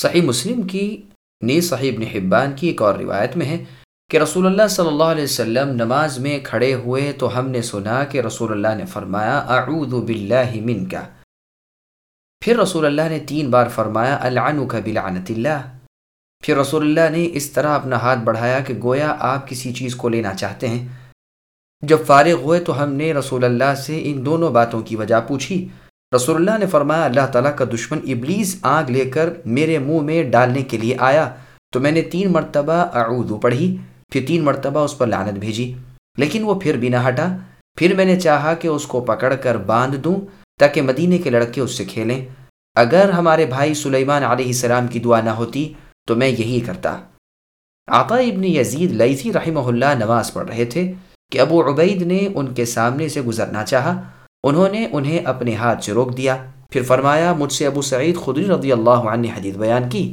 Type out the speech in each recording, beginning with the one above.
صحیح مسلم کی، نیز صحیح ابن حبان کی ایک اور روایت میں ہے کہ رسول اللہ صلی اللہ علیہ وسلم نماز میں کھڑے ہوئے تو ہم نے سنا کہ رسول اللہ نے فرمایا، اعوذ باللہ من کا پھر رسول اللہ نے تین بار فرمایا، العنک بلعنت اللہ. پھر رسول اللہ نے اس طرح اپنا ہاتھ بڑھایا کہ گویا آپ کسی چیز کو لینا چاہتے ہیں۔ جب فارغ ہوئے تو ہم نے رسول اللہ سے ان دونوں باتوں کی وجہ پوچھی۔ رسول اللہ نے فرمایا، اللہ تعالیٰ کا دشمن ابلیس آگ لے کر میرے منہ میں ڈالنے کے لیے آیا۔ تو میں نے تین مرتبہ اعوذ پڑھی، پھر تین مرتبہ اس پر لعنت بھیجی۔ لیکن وہ پھر بھی نہ ہٹا۔ پھر میں نے چاہا کہ اس کو پکڑ کر باندھ دوں تاکہ مدینے کے لڑکے اس سے کھیلیں۔ اگر ہمارے بھائی سلیمان علیہ السلام کی دعا نہ ہوتی تو میں یہی کرتا۔ آقا ابن یزید لیثی رحمہ اللہ نماز پڑھ رہے تھے کہ ابو عبید نے ان کے سامنے سے گزرنا چاہا۔ انہوں نے انہیں اپنے ہاتھ سے روک دیا۔ پھر فرمایا، مجھ سے ابو سعید خدری رضی اللہ عنہ نے حدیث بیان کی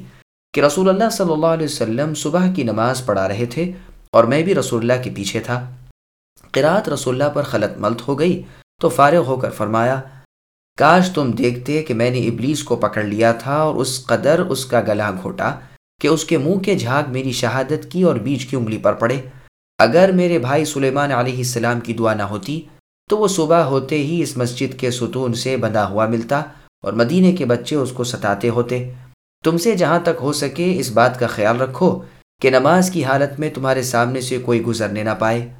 کہ رسول اللہ صلی اللہ علیہ وسلم صبح کی نماز پڑھا رہے تھے اور میں بھی رسول اللہ کے پیچھے تھا۔ قرات رسول اللہ پر خلط ملت ہو گئی تو فارغ ہو کر فرمایا، کاش تم دیکھتے کہ میں نے ابلیس کو پکڑ لیا تھا اور اس قدر اس کا گلا گھوٹا کہ اس کے منہ کے جھاگ میری شہادت کی اور بیچ کی انگلی پر پڑے۔ اگر میرے بھائی سلیمان علیہ السلام کی دعا نہ ہوتی تو وہ صبح ہوتے ہی اس مسجد کے ستون سے بندھا ہوا ملتا اور مدینے کے بچے اس کو ستاتے ہوتے۔ تم سے جہاں تک ہو سکے اس بات کا خیال رکھو کہ نماز کی حالت میں تمہارے سامنے سے کوئی گزرنے نہ پائے۔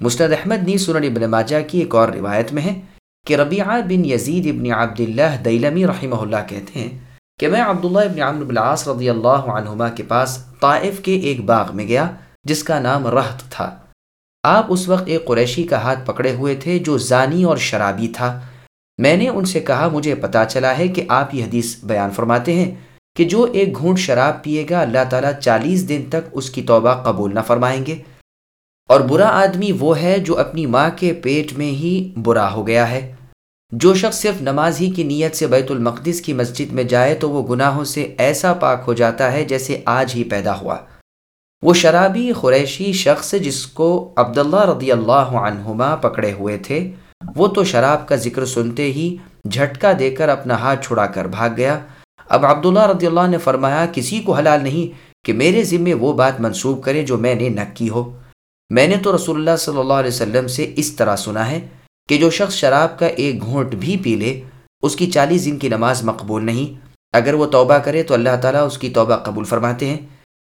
مستد احمد نی سنن ابن ماجہ کی ایک اور روایت میں ہے کہ ربیعہ بن یزید ابن عبداللہ دیلمی رحمہ اللہ کہتے ہیں کہ میں عبداللہ ابن عمر بلعاص رضی اللہ عنہما کے پاس طائف کے ایک باغ میں گیا جس کا نام رہت تھا۔ آپ اس وقت ایک قریشی کا ہاتھ پکڑے ہوئے تھے جو زانی اور شرابی تھا۔ میں نے ان سے کہا، مجھے پتا چلا ہے کہ آپ یہ حدیث بیان فرماتے ہیں کہ جو ایک گھونٹ شراب پیے گا، اللہ تعالیٰ چالیس دن تک اس کی توبہ قبول نہ فرمائیں گے۔ اور برا آدمی وہ ہے جو اپنی ماں کے پیٹ میں ہی برا ہو گیا ہے۔ جو شخص صرف نماز ہی کی نیت سے بیت المقدس کی مسجد میں جائے تو وہ گناہوں سے ایسا پاک ہو جاتا ہے جیسے آج ہی پیدا ہوا۔ وہ شرابی قریشی شخص جس کو عبداللہ رضی اللہ عنہما پکڑے ہوئے تھے، وہ تو شراب کا ذکر سنتے ہی جھٹکا دے کر اپنا ہاتھ چھڑا کر بھاگ گیا۔ اب عبداللہ رضی اللہ نے فرمایا، کسی کو حلال نہیں کہ میرے ذمے وہ بات منسوب کرے جو میں نے نہ کی ہو۔ میں نے تو رسول اللہ صلی اللہ علیہ وسلم سے اس طرح سنا ہے کہ جو شخص شراب کا ایک گھونٹ بھی پی لے، اس کی چالیس دن کی نماز مقبول نہیں۔ اگر وہ توبہ کرے تو اللہ تعالیٰ اس کی توبہ قبول فرماتے ہیں۔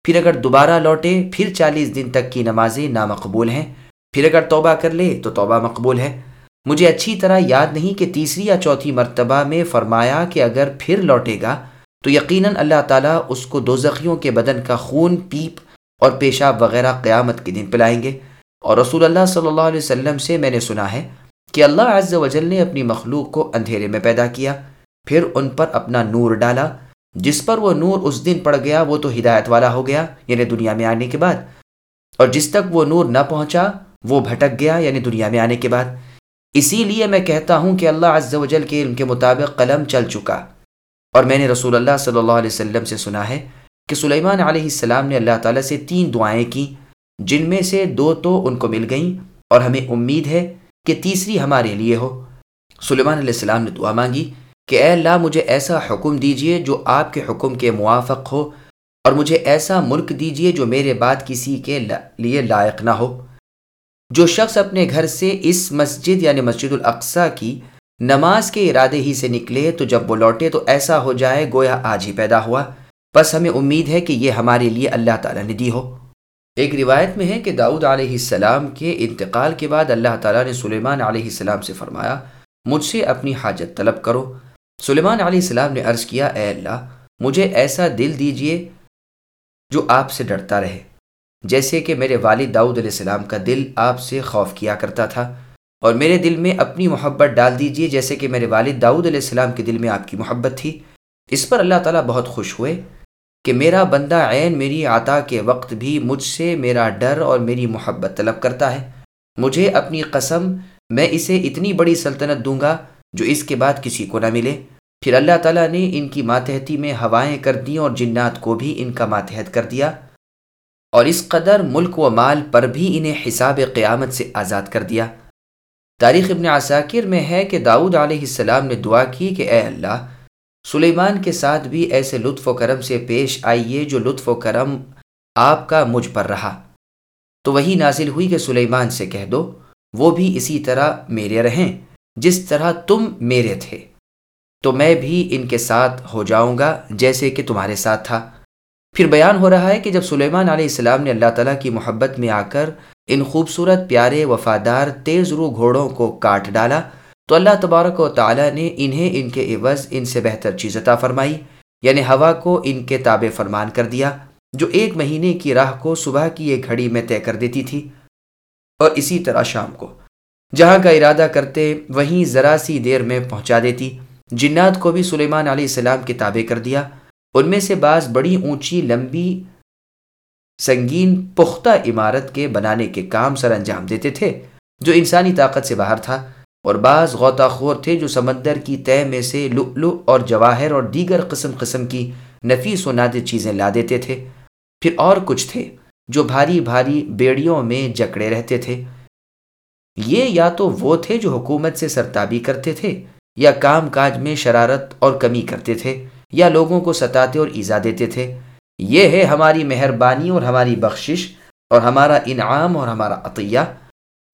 پھر اگر دوبارہ لوٹے، پھر چالیس دن تک کی نمازیں نامقبول ہیں۔ پھر اگر توبہ کر لے تو توبہ مقبول ہے۔ مجھے اچھی طرح یاد نہیں کہ تیسری یا چوتھی مرتبہ میں فرمایا کہ اگر پھر لوٹے گا، تو یقیناً اللہ تعالیٰ اس کو دو زخیوں کے بدن کا خون، پیپ اور پیشاب وغیرہ قیامت کے دن پلائیں گے۔ اور رسول اللہ صلی اللہ علیہ وسلم سے میں نے سنا ہے کہ اللہ عز و جل نے اپنی مخلوق کو اندھیرے میں پیدا کیا، پھر ان پر اپنا نور ڈالا۔ جس پر وہ نور اس دن پڑ گیا، وہ تو ہدایت والا ہو گیا یعنی دنیا میں آنے کے بعد۔ اور جس تک وہ نور نہ پہنچا، وہ بھٹک گیا یعنی دنیا میں آنے کے بعد۔ اسی لیے میں کہتا ہوں کہ اللہ عز و جل کے علم کے مطابق قلم چل چکا۔ اور میں نے رسول اللہ صلی اللہ علیہ وسلم سے سنا ہے کہ سلیمان علیہ السلام نے اللہ تعالیٰ سے تین دعائیں کی جن میں سے دو تو ان کو مل گئیں۔ اور ہمیں امید ہے کہ تیسری ہمارے لیے ہو۔ سلیمان علیہ السلام نے دعا مانگی۔ کہ اے اللہ مجھے ایسا حکم دیجیے جو آپ کے حکم کے موافق ہو، اور مجھے ایسا ملک دیجیے جو میرے بعد کسی کے لیے لائق نہ ہو۔ جو شخص اپنے گھر سے اس مسجد یعنی مسجد الاقصی کی نماز کے ارادے ہی سے نکلے تو جب وہ لوٹے تو ایسا ہو جائے گویا آج ہی پیدا ہوا۔ بس ہمیں امید ہے کہ یہ ہمارے لیے اللہ تعالیٰ نے دی ہو۔ ایک روایت میں ہے کہ داؤد علیہ السلام کے انتقال کے بعد اللہ تعالیٰ نے سلیمان علیہ السلام سے فرمایا، مجھ سے اپنی حاجت طلب کرو۔ سلیمان علیہ السلام نے عرض کیا، اے اللہ، مجھے ایسا دل دیجیے جو آپ سے ڈرتا رہے۔ جیسے کہ میرے والد داؤد علیہ السلام کا دل آپ سے خوف کیا کرتا تھا، اور میرے دل میں اپنی محبت ڈال دیجیے جیسے کہ میرے والد داؤد علیہ السلام کے دل میں آپ کی محبت تھی۔ اس پر اللہ تعالیٰ بہت خوش ہوئے کہ میرا بندہ عین میری عطا کے وقت بھی مجھ سے میرا ڈر اور میری محبت طلب کرتا ہے۔ مجھے اپنی قسم، میں اسے اتنی بڑی سلطنت دوں گا جو اس کے بعد کسی کو نہ ملے۔ پھر اللہ تعالیٰ نے ان کی ماتحتی میں ہوائیں کر دیں اور جنات کو بھی ان کا ماتحت کر دیا۔ اور اس قدر ملک و مال پر بھی انہیں حساب قیامت سے آزاد کر دیا۔ تاریخ ابن عساکر میں ہے کہ داؤد علیہ السلام نے دعا کی کہ اے اللہ، سلیمان کے ساتھ بھی ایسے لطف و کرم سے پیش آئیے جو لطف و کرم آپ کا مجھ پر رہا۔ تو وہی نازل ہوئی کہ سلیمان سے کہہ دو، وہ بھی اسی طرح میرے رہیں۔ جس طرح تم میرے تھے، تو میں بھی ان کے ساتھ ہو جاؤں گا جیسے کہ تمہارے ساتھ تھا۔ پھر بیان ہو رہا ہے کہ جب سلیمان علیہ السلام نے اللہ تعالیٰ کی محبت میں آ کر ان خوبصورت، پیارے، وفادار، تیز رو گھوڑوں کو کاٹ ڈالا، تو اللہ تبارک و تعالیٰ نے انہیں ان کے عوض ان سے بہتر چیز عطا فرمائی یعنی ہوا کو ان کے تابع فرمان کر دیا، جو ایک مہینے کی راہ کو صبح کی ایک گھڑی میں طے کر دیتی تھی۔ اور اسی طرح شام کو جہاں کا ارادہ کرتے وہیں ذرا سی دیر میں پہنچا دیتی۔ جنات کو بھی سلیمان علیہ السلام کے تابع کر دیا۔ ان میں سے بعض بڑی اونچی، لمبی، سنگین، پختہ عمارت کے بنانے کے کام سر انجام دیتے تھے، جو انسانی طاقت سے باہر تھا۔ اور بعض غوطہ خور تھے جو سمندر کی طے میں سے لؤلؤ اور جواہر اور دیگر قسم قسم کی نفیس و نادر چیزیں لا دیتے تھے۔ پھر اور کچھ تھے جو بھاری بھاری بیڑیوں میں جکڑے رہتے تھے۔ یہ یا تو وہ تھے جو حکومت سے سرتابی کرتے تھے، یا کام کاج میں شرارت اور کمی کرتے تھے، یا لوگوں کو ستاتے اور ایزا دیتے تھے۔ یہ ہے ہماری مہربانی اور ہماری بخشش اور ہمارا انعام اور ہمارا عطیہ۔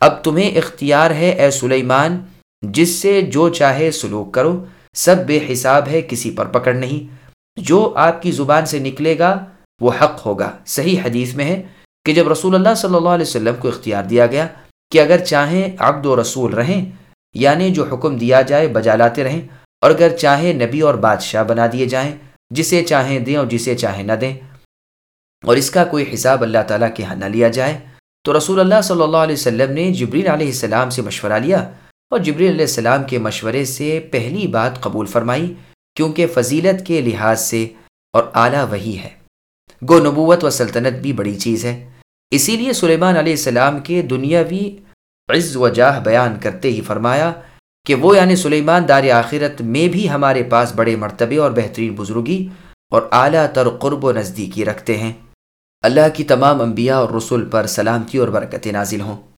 اب تمہیں اختیار ہے، اے سلیمان، جس سے جو چاہے سلوک کرو۔ سب بے حساب ہے، کسی پر پکڑ نہیں۔ جو آپ کی زبان سے نکلے گا، وہ حق ہوگا۔ صحیح حدیث میں ہے کہ جب رسول اللہ صلی اللہ علیہ وسلم کو اختیار دیا گیا کہ اگر چاہیں عبد و رسول رہیں یعنی جو حکم دیا جائے بجا لاتے رہیں، اور اگر چاہیں نبی اور بادشاہ بنا دیے جائیں، جسے چاہیں دیں اور جسے چاہیں نہ دیں۔ اور اس کا کوئی حساب اللہ تعالیٰ کے ہاں نہ لیا جائے۔ تو رسول اللہ صلی اللہ علیہ وسلم نے جبریل علیہ السلام سے مشورہ لیا، اور جبریل علیہ السلام کے مشورے سے پہلی بات قبول فرمائی، کیونکہ فضیلت کے لحاظ سے اور اعلیٰ وہی ہے۔ گو نبوت و سلطنت بھی بڑی چیز ہے۔ اسی لیے سلیمان علیہ السلام کے دنیاوی عز و جاہ بیان کرتے ہی فرمایا کہ وہ یعنی سلیمان دار آخرت میں بھی ہمارے پاس بڑے مرتبے اور بہترین بزرگی اور اعلیٰ تر قرب و نزدیکی رکھتے ہیں۔ اللہ کی تمام انبیاء اور رسول پر سلامتی اور برکت نازل ہوں۔